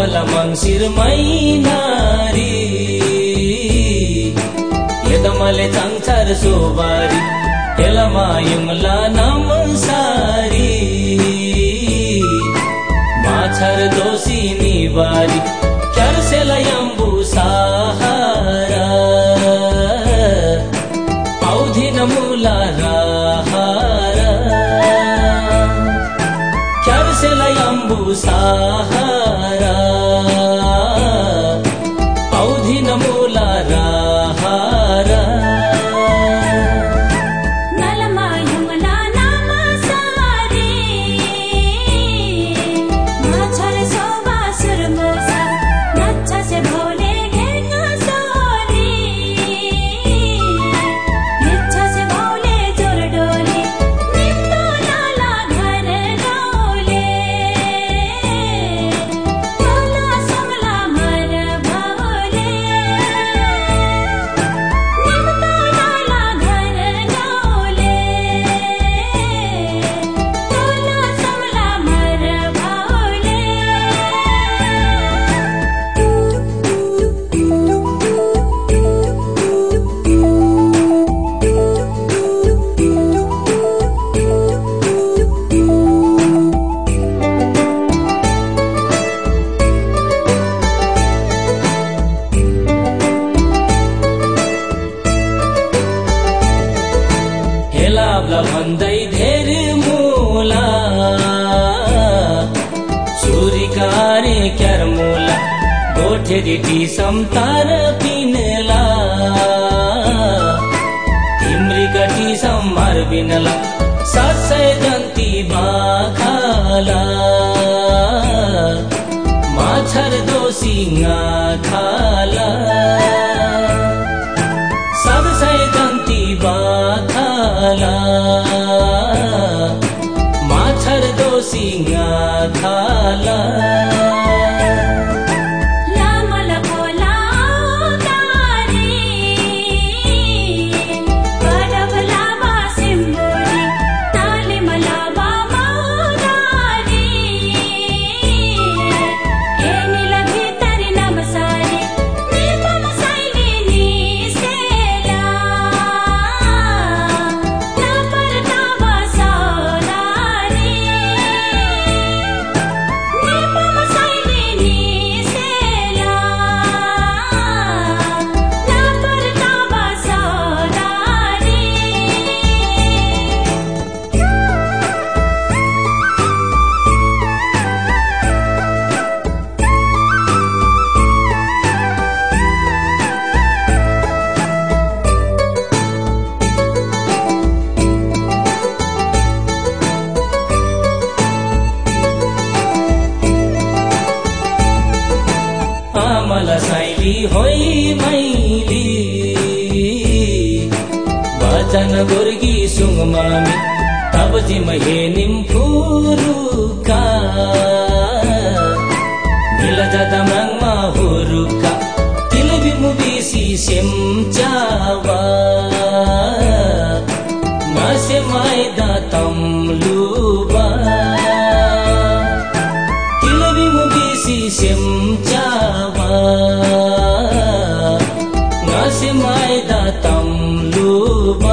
मला मङ्सिर मैनारी यदमले चाङछार सोबारी हेलमा युमला नाम सारी माछार दोषी निवारी क्यारसेला यम्बु सहारा। औधिन मुला राहारा। क्यारसेला यम्बु सहारा। हेलाब्ला भन्दै धेरै मुला। सुरिकारे क्यार मुला। गोठेरी टिसम तार पिनला। तिम्री गटी सम्हार बिनला। सासै जन्ती बाखाला। माछर दोसिङा खाला बाखाला माछर दोसिङा खाला साइली होइ मैली। वचन गुर्गी सुङमामी तब जिम हेनिम फुरुका मिल जादा माङमा हुरुका तिल बिमु बिसी सेम मैद तुब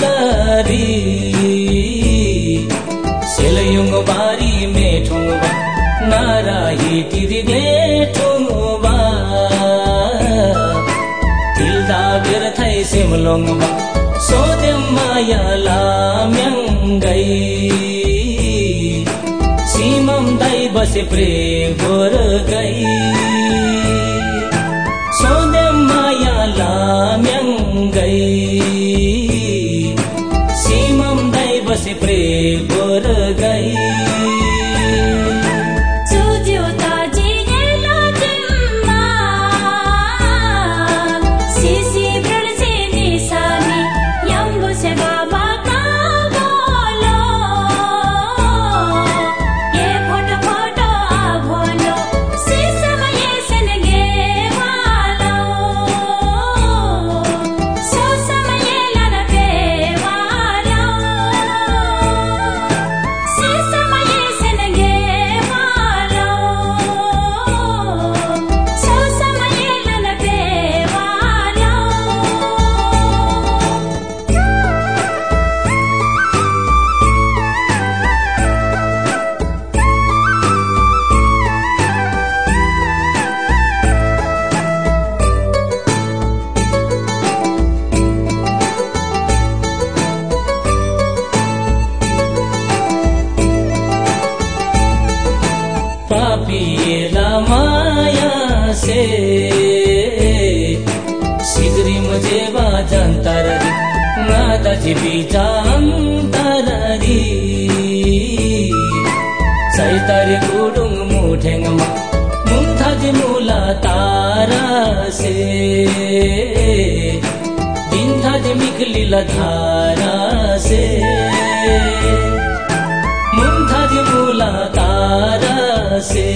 कारी सेलयुङ बारी मेठुङबा नाराही तिरिले ठुङबा तिल्दा बिरथै सिमलुङबा सोध्यम माया लाम्याङ्गै सिमम दै बसे प्रेम गोर गई सोध्यम माया गई प्रेम नादा जिबिजान्तररी सैतरे गुडुङ मुठेङमा मुन्थाज मुला तारा से दिन्थाज मिखलिला धारा से मुन्थाज मुला तारा से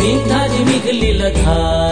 बिन्थाज मिखलिल धारा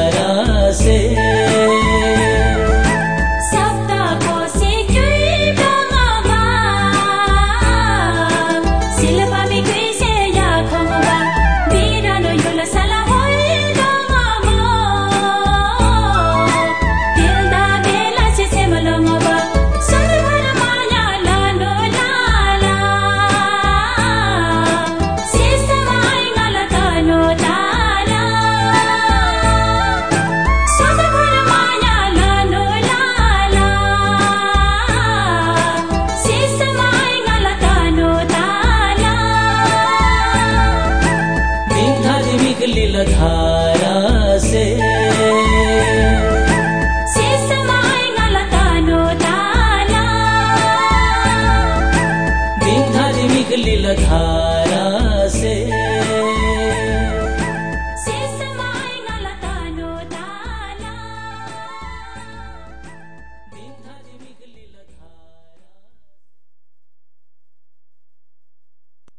अगली लधारा से।